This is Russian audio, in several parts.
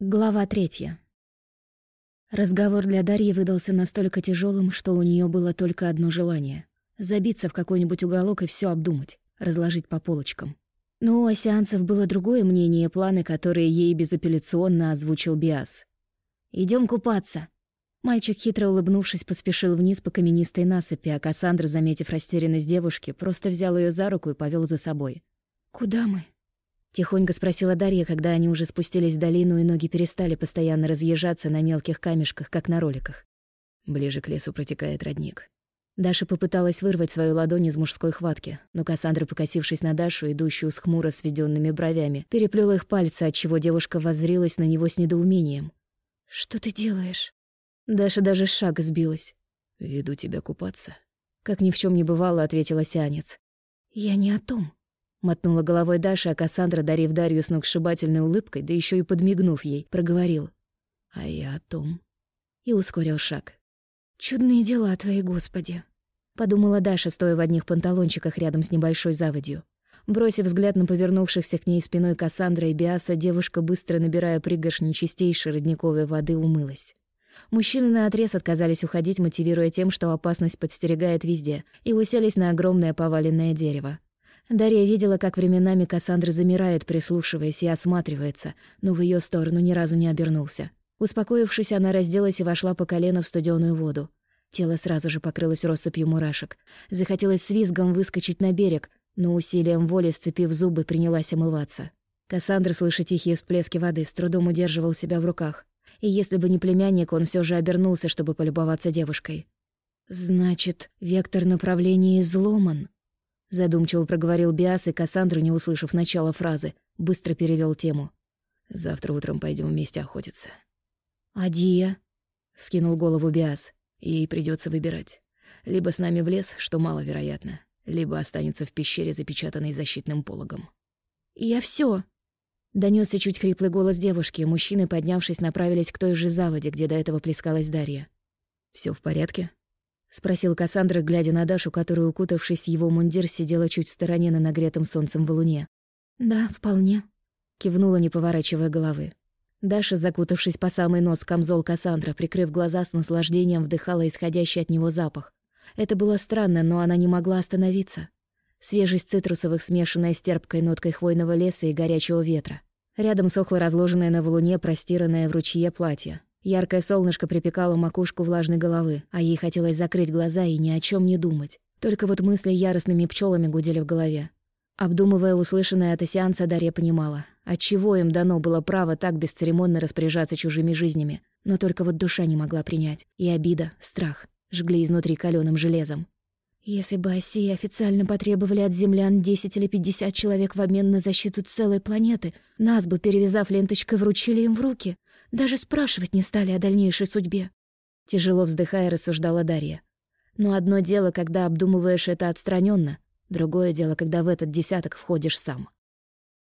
Глава третья. Разговор для Дарьи выдался настолько тяжелым, что у нее было только одно желание — забиться в какой-нибудь уголок и все обдумать, разложить по полочкам. Но у осеанцев было другое мнение и планы, которые ей безапелляционно озвучил Биас. Идем купаться!» Мальчик, хитро улыбнувшись, поспешил вниз по каменистой насыпи, а Кассандра, заметив растерянность девушки, просто взял ее за руку и повел за собой. «Куда мы?» Тихонько спросила Дарья, когда они уже спустились в долину, и ноги перестали постоянно разъезжаться на мелких камешках, как на роликах. Ближе к лесу протекает родник. Даша попыталась вырвать свою ладонь из мужской хватки, но Кассандра, покосившись на Дашу, идущую с хмуро сведенными бровями, переплела их пальцы, отчего девушка воззрилась на него с недоумением. «Что ты делаешь?» Даша даже с шага сбилась. «Веду тебя купаться». Как ни в чем не бывало, ответила сианец. «Я не о том», Мотнула головой Даша, а Кассандра, дарив Дарью сногсшибательной улыбкой, да еще и подмигнув ей, проговорил. «А я о том». И ускорил шаг. «Чудные дела твои, Господи!» Подумала Даша, стоя в одних панталончиках рядом с небольшой заводью. Бросив взгляд на повернувшихся к ней спиной Кассандра и Биаса, девушка, быстро набирая пригоршни чистейшей родниковой воды, умылась. Мужчины наотрез отказались уходить, мотивируя тем, что опасность подстерегает везде, и уселись на огромное поваленное дерево. Дарья видела, как временами Кассандра замирает, прислушиваясь и осматривается, но в ее сторону ни разу не обернулся. Успокоившись, она разделась и вошла по колено в студеную воду. Тело сразу же покрылось россыпью мурашек. Захотелось с визгом выскочить на берег, но усилием воли, сцепив зубы, принялась омываться. Кассандра, слыша тихие всплески воды, с трудом удерживал себя в руках. И если бы не племянник, он все же обернулся, чтобы полюбоваться девушкой. «Значит, вектор направления изломан», Задумчиво проговорил Биас, и Кассандра, не услышав начала фразы, быстро перевел тему. «Завтра утром пойдем вместе охотиться». «А Дия?» — скинул голову Биас. «Ей придется выбирать. Либо с нами в лес, что маловероятно, либо останется в пещере, запечатанной защитным пологом». «Я все. Донесся чуть хриплый голос девушки, мужчины, поднявшись, направились к той же заводе, где до этого плескалась Дарья. Все в порядке?» — спросил Кассандра, глядя на Дашу, которая, укутавшись в его мундир, сидела чуть в стороне на нагретом солнцем валуне. «Да, вполне», — кивнула, не поворачивая головы. Даша, закутавшись по самый нос в камзол Кассандра, прикрыв глаза, с наслаждением вдыхала исходящий от него запах. Это было странно, но она не могла остановиться. Свежесть цитрусовых, смешанная с терпкой ноткой хвойного леса и горячего ветра. Рядом сохло разложенное на валуне, простиранное в ручье платье. Яркое солнышко припекало макушку влажной головы, а ей хотелось закрыть глаза и ни о чем не думать. Только вот мысли яростными пчелами гудели в голове. Обдумывая услышанное от сеанса, Дарья понимала, отчего им дано было право так бесцеремонно распоряжаться чужими жизнями. Но только вот душа не могла принять. И обида, страх жгли изнутри каленым железом. Если бы Осии официально потребовали от землян 10 или 50 человек в обмен на защиту целой планеты, нас бы, перевязав ленточкой, вручили им в руки. Даже спрашивать не стали о дальнейшей судьбе. Тяжело вздыхая, рассуждала Дарья. Но одно дело, когда обдумываешь это отстраненно, другое дело, когда в этот десяток входишь сам.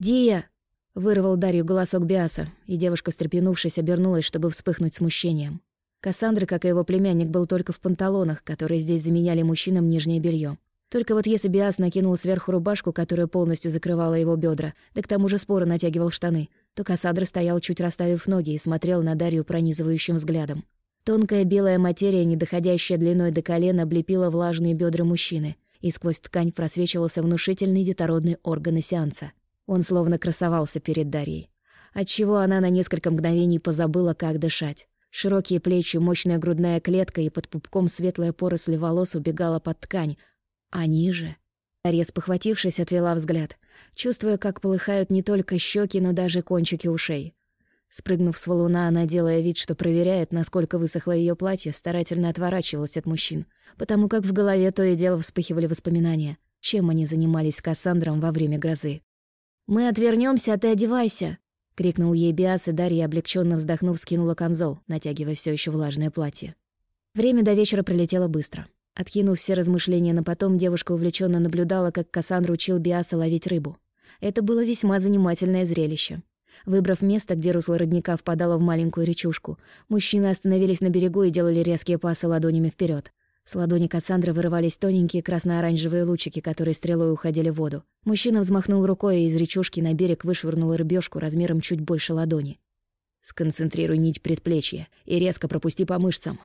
«Дия!» — вырвал Дарью голосок Биаса, и девушка, встрепенувшись, обернулась, чтобы вспыхнуть смущением. Кассандра, как и его племянник, был только в панталонах, которые здесь заменяли мужчинам нижнее белье. Только вот если Биас накинул сверху рубашку, которая полностью закрывала его бедра, да к тому же споро натягивал штаны — то Кассандра стоял, чуть расставив ноги, и смотрел на Дарью пронизывающим взглядом. Тонкая белая материя, не доходящая длиной до колена, облепила влажные бедра мужчины, и сквозь ткань просвечивался внушительный детородный орган сеанса. Он словно красовался перед Дарьей. Отчего она на несколько мгновений позабыла, как дышать. Широкие плечи, мощная грудная клетка и под пупком светлая поросль волос убегала под ткань. А ниже... Дарья, спохватившись, отвела взгляд чувствуя, как полыхают не только щеки, но даже кончики ушей. Спрыгнув с валуна, она, делая вид, что проверяет, насколько высохло ее платье, старательно отворачивалась от мужчин, потому как в голове то и дело вспыхивали воспоминания, чем они занимались с Кассандром во время грозы. «Мы отвернемся, а ты одевайся!» — крикнул ей Биас, и Дарья, облегченно вздохнув, скинула камзол, натягивая все еще влажное платье. Время до вечера пролетело быстро. Откинув все размышления на потом, девушка увлеченно наблюдала, как Кассандра учил Биаса ловить рыбу. Это было весьма занимательное зрелище. Выбрав место, где русло родника впадало в маленькую речушку, мужчины остановились на берегу и делали резкие пасы ладонями вперед. С ладони Кассандры вырывались тоненькие красно-оранжевые лучики, которые стрелой уходили в воду. Мужчина взмахнул рукой, и из речушки на берег вышвырнул рыбешку размером чуть больше ладони. Сконцентрируй нить предплечья и резко пропусти по мышцам.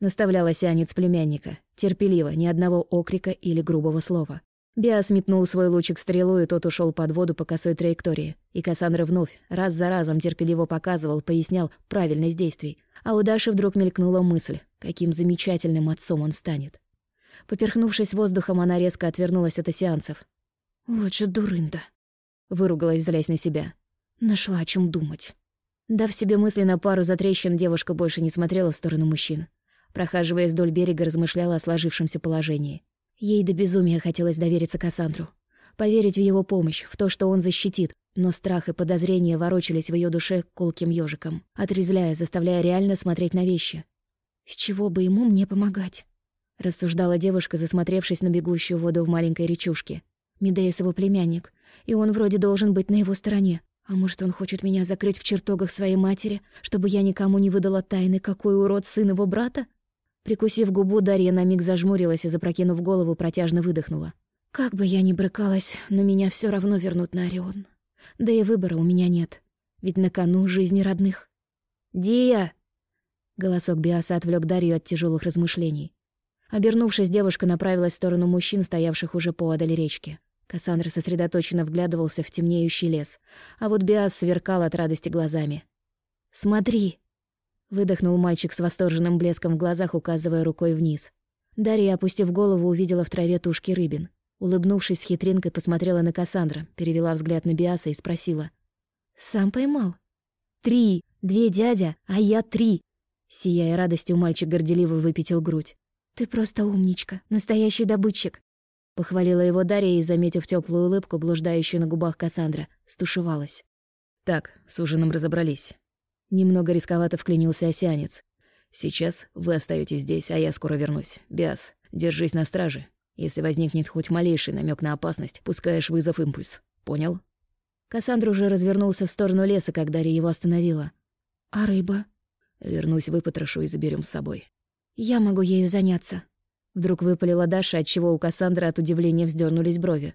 Наставляла сианец племянника, терпеливо, ни одного окрика или грубого слова. Биас метнул свой лучик стрелу, и тот ушел под воду по косой траектории. И Кассандра вновь, раз за разом терпеливо показывал, пояснял правильность действий. А у Даши вдруг мелькнула мысль, каким замечательным отцом он станет. Поперхнувшись воздухом, она резко отвернулась от сеансов. «Вот же дурында!» Выругалась, злясь на себя. «Нашла о чем думать». Дав себе мысленно пару затрещин, девушка больше не смотрела в сторону мужчин. Прохаживаясь вдоль берега, размышляла о сложившемся положении. Ей до безумия хотелось довериться Кассандру. Поверить в его помощь, в то, что он защитит, но страх и подозрения ворочались в ее душе колким ежиком, отрезляя, заставляя реально смотреть на вещи. «С чего бы ему мне помогать?» — рассуждала девушка, засмотревшись на бегущую воду в маленькой речушке. «Медеис его племянник, и он вроде должен быть на его стороне. А может, он хочет меня закрыть в чертогах своей матери, чтобы я никому не выдала тайны, какой урод сын его брата?» Прикусив губу, Дарья на миг зажмурилась и, запрокинув голову, протяжно выдохнула. «Как бы я ни брыкалась, но меня все равно вернут на Орион. Да и выбора у меня нет. Ведь на кону жизни родных». «Дия!» Голосок Биаса отвлек Дарью от тяжелых размышлений. Обернувшись, девушка направилась в сторону мужчин, стоявших уже поодаль речки. Кассандра сосредоточенно вглядывался в темнеющий лес, а вот Биас сверкал от радости глазами. «Смотри!» Выдохнул мальчик с восторженным блеском в глазах, указывая рукой вниз. Дарья, опустив голову, увидела в траве тушки рыбин. Улыбнувшись с хитринкой, посмотрела на Кассандра, перевела взгляд на Биаса и спросила. «Сам поймал?» «Три! Две дядя, а я три!» Сияя радостью, мальчик горделиво выпятил грудь. «Ты просто умничка, настоящий добытчик!» Похвалила его Дарья и, заметив теплую улыбку, блуждающую на губах Кассандра, стушевалась. «Так, с ужином разобрались. Немного рисковато вклинился осянец. «Сейчас вы остаетесь здесь, а я скоро вернусь. Биас, держись на страже. Если возникнет хоть малейший намек на опасность, пускаешь вызов импульс. Понял?» Кассандра уже развернулся в сторону леса, когда Дарья его остановила. «А рыба?» «Вернусь, выпотрошу и заберем с собой». «Я могу ею заняться». Вдруг выпалила Даша, отчего у Кассандры от удивления вздернулись брови.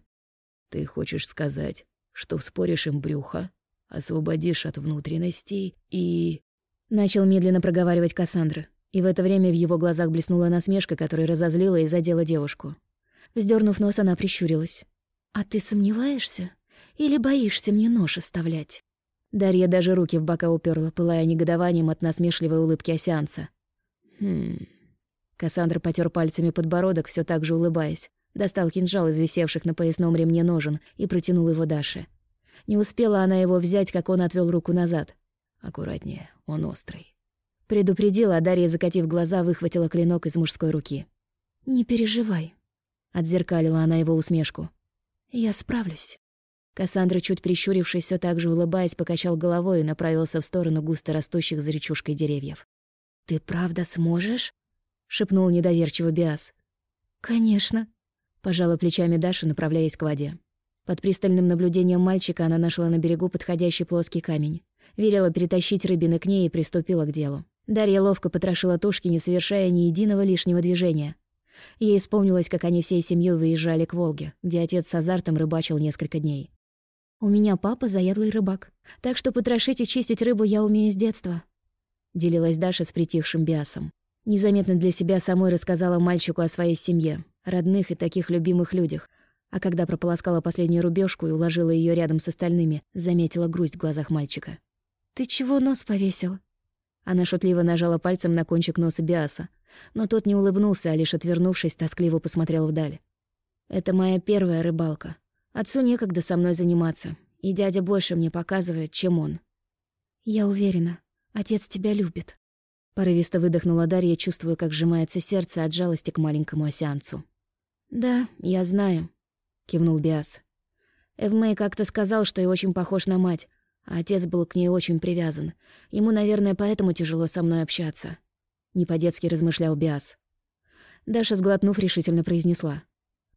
«Ты хочешь сказать, что вспоришь им брюхо, освободишь от внутренностей и...» Начал медленно проговаривать Кассандра, и в это время в его глазах блеснула насмешка, которая разозлила и задела девушку. Вздернув нос, она прищурилась. «А ты сомневаешься? Или боишься мне нож оставлять?» Дарья даже руки в бока уперла, пылая негодованием от насмешливой улыбки осянца. «Хм...» Кассандра потер пальцами подбородок, все так же улыбаясь. Достал кинжал из висевших на поясном ремне ножен и протянул его Даше. Не успела она его взять, как он отвел руку назад. «Аккуратнее, он острый». Предупредила, а Дарья, закатив глаза, выхватила клинок из мужской руки. «Не переживай», — отзеркалила она его усмешку. «Я справлюсь». Кассандра, чуть прищурившись, все так же улыбаясь, покачал головой и направился в сторону густо растущих за речушкой деревьев. «Ты правда сможешь?» — шепнул недоверчиво Биас. «Конечно», — пожала плечами Даша, направляясь к воде. Под пристальным наблюдением мальчика она нашла на берегу подходящий плоский камень. Верила перетащить рыбины к ней и приступила к делу. Дарья ловко потрошила тушки, не совершая ни единого лишнего движения. Ей вспомнилось, как они всей семьей выезжали к Волге, где отец с азартом рыбачил несколько дней. «У меня папа заядлый рыбак, так что потрошить и чистить рыбу я умею с детства», — делилась Даша с притихшим Биасом. Незаметно для себя самой рассказала мальчику о своей семье, родных и таких любимых людях, а когда прополоскала последнюю рубежку и уложила ее рядом с остальными, заметила грусть в глазах мальчика. «Ты чего нос повесил?» Она шутливо нажала пальцем на кончик носа Биаса, но тот не улыбнулся, а лишь отвернувшись, тоскливо посмотрел вдаль. «Это моя первая рыбалка. Отцу некогда со мной заниматься, и дядя больше мне показывает, чем он». «Я уверена, отец тебя любит». Порывисто выдохнула Дарья, чувствуя, как сжимается сердце от жалости к маленькому осянцу. «Да, я знаю», — кивнул Биас. Эвмэй как-то сказал, что я очень похож на мать, а отец был к ней очень привязан. Ему, наверное, поэтому тяжело со мной общаться. Не по-детски размышлял Биас. Даша, сглотнув, решительно произнесла.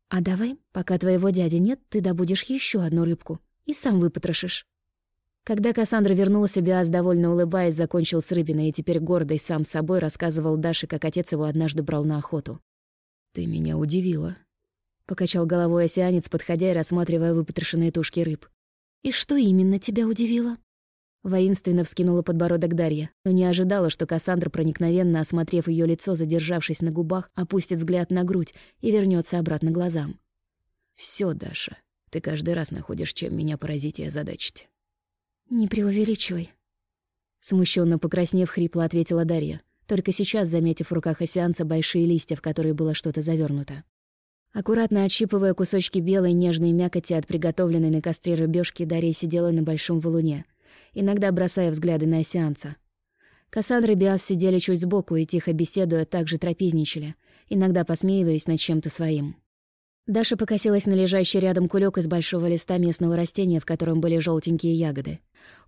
«А давай, пока твоего дяди нет, ты добудешь еще одну рыбку и сам выпотрошишь». Когда Кассандра вернулся, Биас, довольно улыбаясь, закончил с рыбиной и теперь гордый сам собой рассказывал Даше, как отец его однажды брал на охоту. «Ты меня удивила», Покачал головой осянец, подходя и рассматривая выпотрошенные тушки рыб. «И что именно тебя удивило?» Воинственно вскинула подбородок Дарья, но не ожидала, что Кассандра, проникновенно осмотрев ее лицо, задержавшись на губах, опустит взгляд на грудь и вернется обратно глазам. Все, Даша, ты каждый раз находишь, чем меня поразить и озадачить». «Не преувеличивай». Смущенно покраснев, хрипло ответила Дарья, только сейчас заметив в руках осянца большие листья, в которые было что-то завернуто. Аккуратно отщипывая кусочки белой нежной мякоти от приготовленной на костре рыбёшки, Дарья сидела на большом валуне, иногда бросая взгляды на осянца. Кассандра и Биас сидели чуть сбоку и, тихо беседуя, также трапезничали, иногда посмеиваясь над чем-то своим. Даша покосилась на лежащий рядом кулек из большого листа местного растения, в котором были желтенькие ягоды.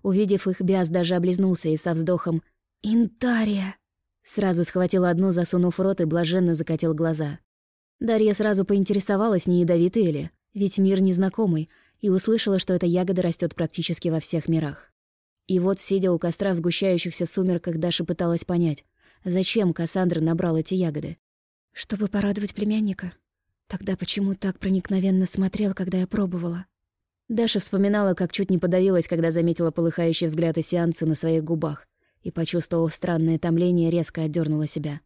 Увидев их, Биас даже облизнулся и со вздохом «Интария!» Сразу схватил одну, засунув в рот и блаженно закатил глаза. Дарья сразу поинтересовалась, не ядовитые ли, ведь мир незнакомый, и услышала, что эта ягода растет практически во всех мирах. И вот, сидя у костра в сгущающихся сумерках, Даша пыталась понять, зачем Кассандра набрал эти ягоды. «Чтобы порадовать племянника», Тогда почему так проникновенно смотрел, когда я пробовала? Даша вспоминала, как чуть не подавилась, когда заметила полыхающий взгляд сеанса на своих губах, и, почувствовав странное томление, резко отдернула себя.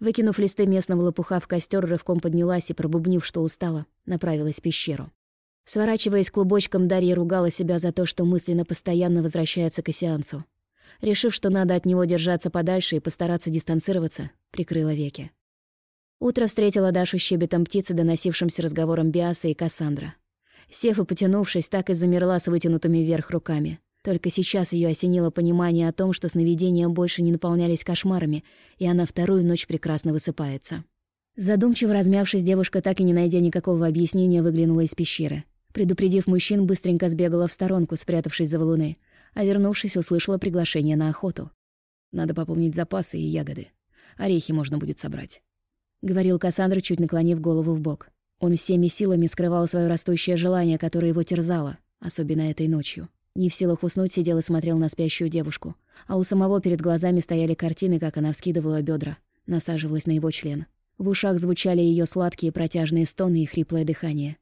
Выкинув листы местного лопуха в костер, рывком поднялась и, пробубнив, что устала, направилась в пещеру. Сворачиваясь клубочком, Дарья ругала себя за то, что мысленно постоянно возвращается к сеансу. Решив, что надо от него держаться подальше и постараться дистанцироваться, прикрыла веки. Утро встретило Дашу щебетом птицы, доносившимся разговором Биаса и Кассандра. Сев и потянувшись, так и замерла с вытянутыми вверх руками. Только сейчас ее осенило понимание о том, что сновидения больше не наполнялись кошмарами, и она вторую ночь прекрасно высыпается. Задумчиво размявшись, девушка, так и не найдя никакого объяснения, выглянула из пещеры. Предупредив мужчин, быстренько сбегала в сторонку, спрятавшись за валуны, а вернувшись, услышала приглашение на охоту. «Надо пополнить запасы и ягоды. Орехи можно будет собрать». — говорил Кассандра, чуть наклонив голову в бок. Он всеми силами скрывал свое растущее желание, которое его терзало, особенно этой ночью. Не в силах уснуть, сидел и смотрел на спящую девушку. А у самого перед глазами стояли картины, как она вскидывала бедра, насаживалась на его член. В ушах звучали ее сладкие протяжные стоны и хриплое дыхание.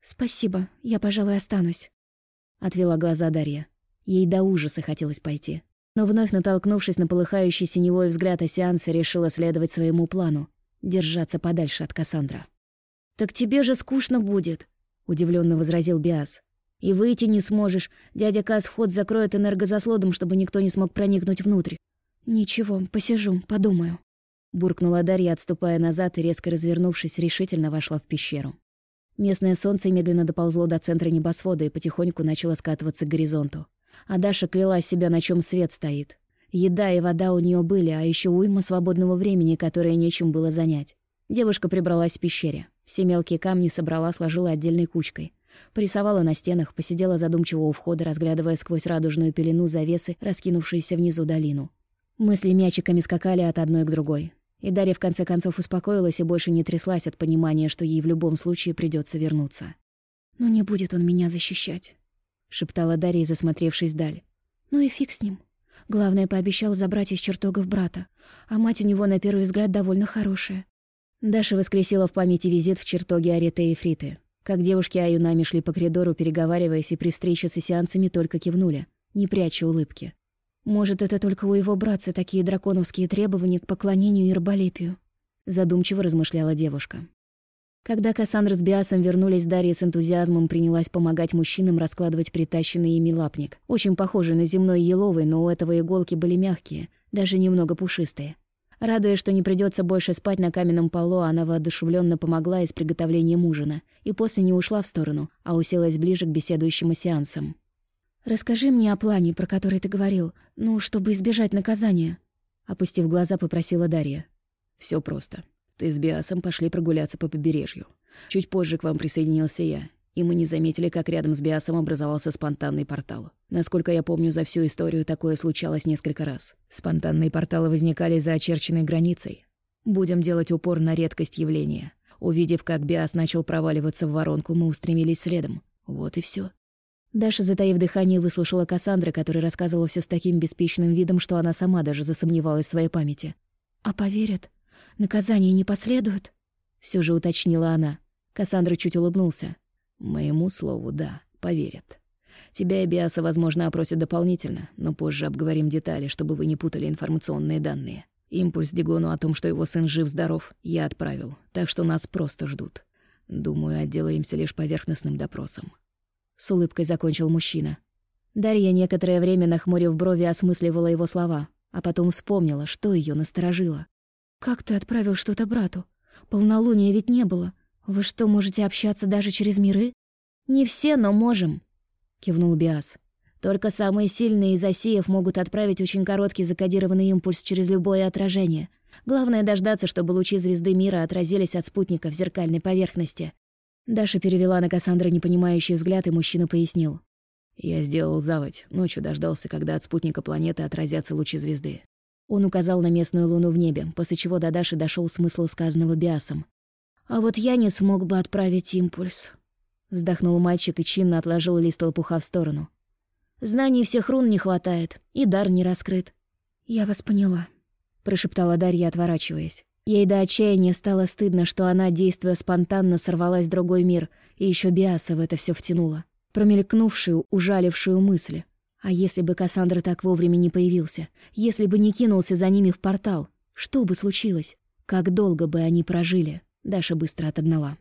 «Спасибо, я, пожалуй, останусь», — отвела глаза Дарья. Ей до ужаса хотелось пойти. Но вновь натолкнувшись на полыхающий синевой взгляд Осеанса, решила следовать своему плану держаться подальше от Кассандра. «Так тебе же скучно будет», — удивленно возразил Биас. «И выйти не сможешь. Дядя Кас вход закроет энергозаслодом, чтобы никто не смог проникнуть внутрь». «Ничего, посижу, подумаю», — буркнула Дарья, отступая назад и, резко развернувшись, решительно вошла в пещеру. Местное солнце медленно доползло до центра небосвода и потихоньку начало скатываться к горизонту. А Даша клялась себя, на чем свет стоит. Еда и вода у нее были, а еще уйма свободного времени, которое нечем было занять. Девушка прибралась в пещере. Все мелкие камни собрала, сложила отдельной кучкой. Порисовала на стенах, посидела задумчиво у входа, разглядывая сквозь радужную пелену завесы, раскинувшиеся внизу долину. Мысли мячиками скакали от одной к другой. И Дарья в конце концов успокоилась и больше не тряслась от понимания, что ей в любом случае придется вернуться. «Ну не будет он меня защищать», — шептала Дарья, засмотревшись вдаль. «Ну и фиг с ним. Главное, пообещал забрать из чертогов брата. А мать у него, на первый взгляд, довольно хорошая. Даша воскресила в памяти визит в чертоге Ареты и Фриты. Как девушки Аюнами шли по коридору, переговариваясь, и при встрече с сеансами только кивнули, не пряча улыбки. «Может, это только у его братца такие драконовские требования к поклонению и раболепию?» Задумчиво размышляла девушка. Когда Кассандра с Биасом вернулись, Дарья с энтузиазмом принялась помогать мужчинам раскладывать притащенный ими лапник. Очень похожий на земной еловый, но у этого иголки были мягкие, даже немного пушистые. Радуясь, что не придется больше спать на каменном полу, она воодушевленно помогла и с приготовлением ужина, и после не ушла в сторону, а уселась ближе к беседующим сеансам. «Расскажи мне о плане, про который ты говорил, ну, чтобы избежать наказания», — опустив глаза, попросила Дарья. Все просто. Ты с Биасом пошли прогуляться по побережью. Чуть позже к вам присоединился я, и мы не заметили, как рядом с Биасом образовался спонтанный портал. Насколько я помню, за всю историю такое случалось несколько раз. Спонтанные порталы возникали за очерченной границей. Будем делать упор на редкость явления. Увидев, как Биас начал проваливаться в воронку, мы устремились следом. Вот и все. Даша, затаив дыхание, выслушала Кассандра, который рассказывал все с таким беспечным видом, что она сама даже засомневалась в своей памяти. «А поверят?» наказание не последует?» Все же уточнила она. Кассандра чуть улыбнулся. «Моему слову, да, поверят. Тебя и Биаса, возможно, опросят дополнительно, но позже обговорим детали, чтобы вы не путали информационные данные. Импульс Дигону о том, что его сын жив-здоров, я отправил, так что нас просто ждут. Думаю, отделаемся лишь поверхностным допросом. С улыбкой закончил мужчина. Дарья некоторое время, нахмурив брови, осмысливала его слова, а потом вспомнила, что ее насторожило. «Как ты отправил что-то брату? Полнолуния ведь не было. Вы что, можете общаться даже через миры?» «Не все, но можем», — кивнул Биас. «Только самые сильные из осиев могут отправить очень короткий закодированный импульс через любое отражение. Главное дождаться, чтобы лучи звезды мира отразились от спутника в зеркальной поверхности». Даша перевела на Кассандра непонимающий взгляд, и мужчина пояснил. «Я сделал заводь. Ночью дождался, когда от спутника планеты отразятся лучи звезды». Он указал на местную луну в небе, после чего до Даши дошел смысл сказанного Биасом. «А вот я не смог бы отправить импульс», Вздохнул мальчик и чинно отложил лист лопуха в сторону. «Знаний всех рун не хватает, и дар не раскрыт». «Я вас поняла», — прошептала Дарья, отворачиваясь. Ей до отчаяния стало стыдно, что она, действуя спонтанно, сорвалась в другой мир, и еще Биаса в это все втянула. Промелькнувшую, ужалившую мысли. А если бы Кассандра так вовремя не появился? Если бы не кинулся за ними в портал? Что бы случилось? Как долго бы они прожили? Даша быстро отогнала.